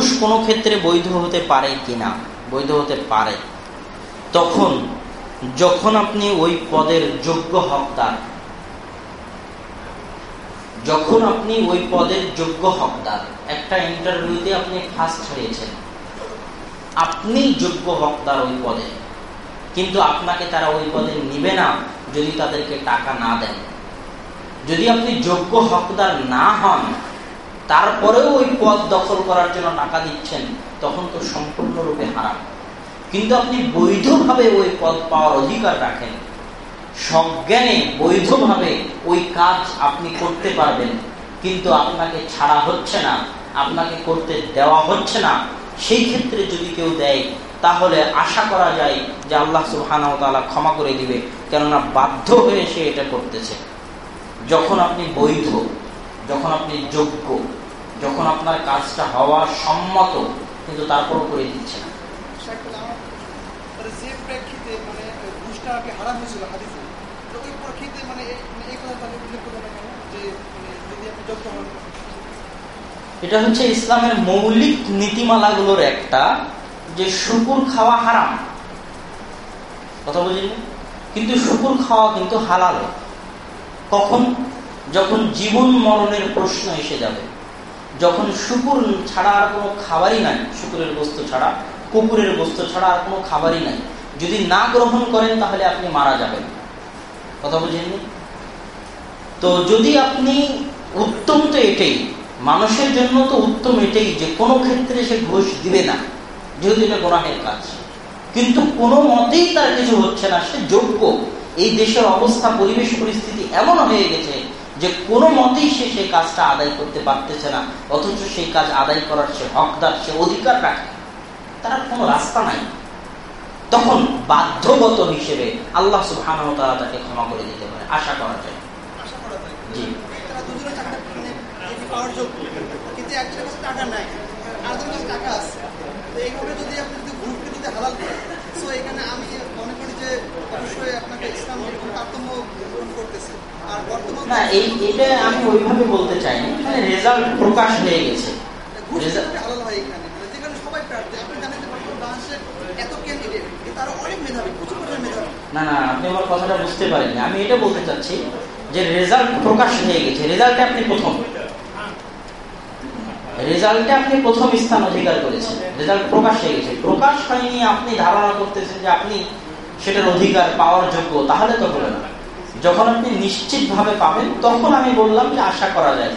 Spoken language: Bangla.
পুরুষ কোনো ক্ষেত্রে বৈধ হতে পারে কিনা? বৈধ হতে পারে। তখন যখন আপনি ওই পদের যোগ্য হকদার, যখন আপনি ওই পদের যোগ্য হকদার, একটা ইন্টারভিউতে আপনি ফার্স্ট হয়েছেন আপনি যোগ্য হকদার ওই পদে। কিন্তু আপনাকে তারা ওই পদে নিবে না যদি তাদেরকে টাকা না দেন। যদি আপনি যোগ্য হকদার না হন তারপরেও ওই পদ দখল করার জন্য টাকা দিচ্ছেন, তখন তো সম্পূর্ণরূপে হারাম। কিন্তু আপনি বৈধভাবে ওই পদ পাওয়ার অধিকার রাখেন। সজ্ঞানে বৈধভাবে ওই কাজ আপনি করতে পারবেন, কিন্তু আপনাকে ছাড়া হচ্ছে না, আপনাকে করতে দেওয়া হচ্ছে না। সেই ক্ষেত্রে যদি কেউ দেয়, তাহলে আশা করা যায় যে আল্লাহ সুহানা ক্ষমা করে দিবে, কেননা বাধ্য হয়ে সে এটা করতেছে। যখন আপনি বৈধ, যখন আপনি যোগ্য যখন আপনার কাজটা হওয়া সম্মত কিন্তু তারপরও করে দিচ্ছে না। এটা হচ্ছে ইসলামের মৌলিক নীতিমালাগুলোর একটা যে শুকুর খাওয়া হারাম। কথা বুঝিনি কিন্তু শুকুর খাওয়া কিন্তু হালাল। কখন? যখন জীবন মরণের প্রশ্ন এসে যাবে। যখন শুকুর ছাড়া আর কোনো খাবারই নাই, শুকুরের বস্তু ছাড়া, কুকুরের বস্তু ছাড়া আর কোনো খাবারই নাই, যদি না গ্রহণ করেন তাহলে আপনি মারা যাবেন। কথা বুঝেননি? তো যদি আপনি উত্তম তো এটাই, মানুষের জন্য তো উত্তম এটাই যে কোনো ক্ষেত্রে সে ঘুষ দিবে না, যেহেতু এটা গোনাহের কাজ। কিন্তু কোনো মতেই তার কিছু হচ্ছে না, সে যোগ্য। এই দেশের অবস্থা, পরিবেশ, পরিস্থিতি এমন হয়ে গেছে যে কোনো মতেই সে সেই কাজটা আদায় করতে পারতেছে না অথচ সেই কাজ আদায় করার সে হকদার সে অধিকার রাখে। তার কোনো রাস্তা নাই। তখন বাধ্যগত হিসেবে আল্লাহ সুবহান তাকে ক্ষমা করে দিতে পারে। আশা করা যায়। জি। টাকা আছে। তো এইভাবে যদি আপনি যদি গ্রুপকে যদি হালাল করেন সো এখানে আমি মনে করি যে অবশ্যই আপনাকে ইসলাম তারতম্য করতেছে আর বর্তমান না এই এটা আমি ওইভাবে বলতে চাইনি। মানে রেজাল্ট প্রকাশ হয়ে গেছে। হালাল এখানে। যেখানে সবাই প্রার্থী আপনি জানেন যে বাংলাদেশে এত ক্যান্ডিডেট তারা অনেক মেধাবী প্রচুর পরিমাণে মেধাবী। না না আপনি আমার কথাটা বুঝতে পারেননি। আমি এটা বলতে চাচ্ছি যে রেজাল্ট প্রকাশ হয়ে গেছে। রেজাল্টে আপনি প্রথম। রেজাল্টে আপনি প্রথম স্থান অধিকার করেছেন। রেজাল্ট প্রকাশ হয়ে গেছে। প্রকাশ হয়নি আপনি ধারণা করতেছেন যে আপনি সেটার অধিকার পাওয়ার যোগ্য তাহলে তো হলো না। যখন আপনি নিশ্চিত ভাবে পাবেন তখন আমি বললাম যে আশা করা যায়।